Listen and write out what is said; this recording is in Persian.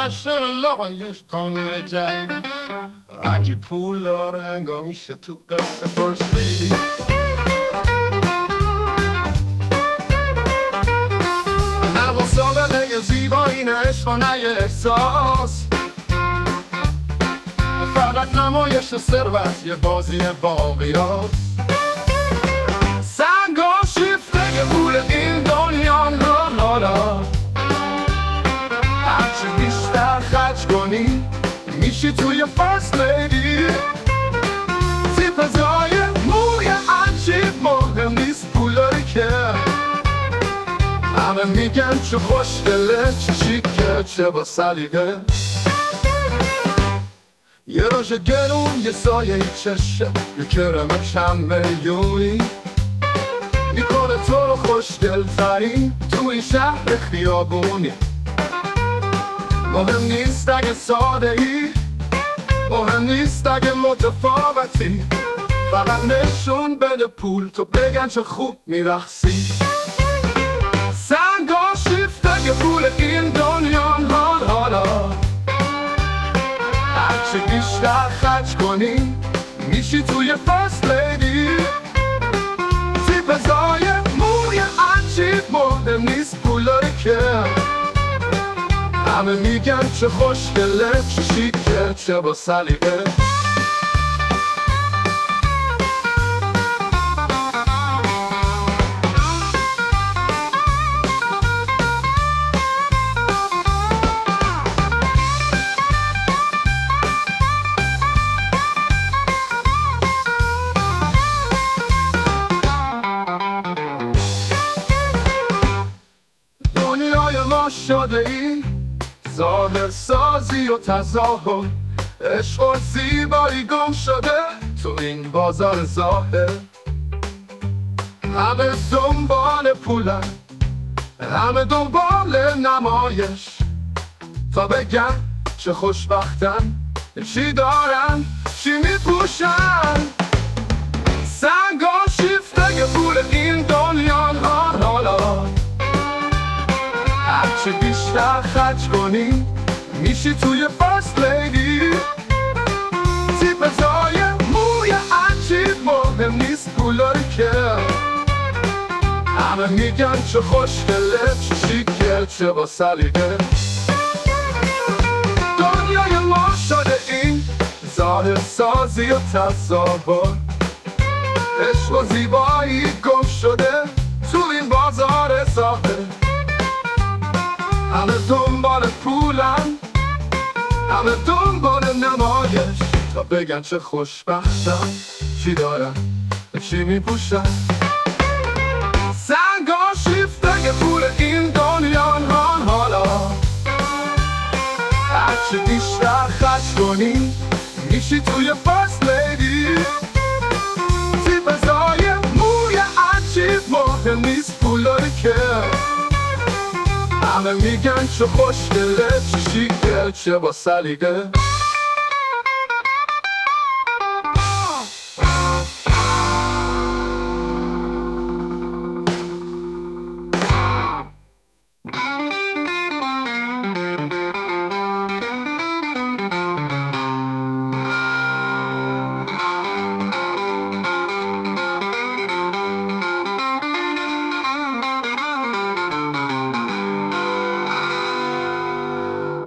I should have loved you کنه جنگ اگه پول داره انگامیشه تو دست فرست لیدی نواساله یه زیبایی نه عشق و نه یه احساس فقط نمایش ثروت یه بازی باقیات. سنگا بیشتر خرج کنی میشی توی فرست لیدی تیپزای موی عجیب مهم نیست پولاری که. همه میگن چه خوشگله چه شیکه چه با سلیقه. یه روش گرون یه سایه چشه یه کرم چند میلیونی. می‌کنه تو رو خوشگل ترین تو این شهر خیابونی. مهم نیست اگه ساده ای مهم نیست اگه متفاوتی فقط نشون بده پول تو بگن چه خوب میرخصی سنگا شیفته که پول این دنیا حال حالا هرچی بیشتر خرج کنی میشی توی فرست لیدی همه میگن چه خوشگله چه شیکه چه با سلیقه ما شده ای؟ ظاهر سازی و تظاهر عشق و زیبایی گم شده تو این بازار ظاهر. همه دنبال پولن همه دنبال نمایش. تا بگن چه خوشبختن چی دارن چی میپوشن. سنگا بیشتر کنی؟ میشی توی فرست لیدی تیپزای موی عجیب مهم نیست پولاری که همه میگن چه خوشگله چه شیکه چه با سلیقه. دنیای ما شده این ظاهر سازی و تصاور. عشق و زیبایی گم شده تو این بازار ظاهر همه دنبال نمایش. تا بگن چه خوشبختم. چی دارن؟ چی میپوشن؟ سنگا شیفته پول این دنیا حال حالا. هرچی بیشتر خرج کنی میشی توی فرست لیدی تیپزای موی عجیب مهم نیست. همه میگن چه خوشگله چه شیکه چه با سلیقه.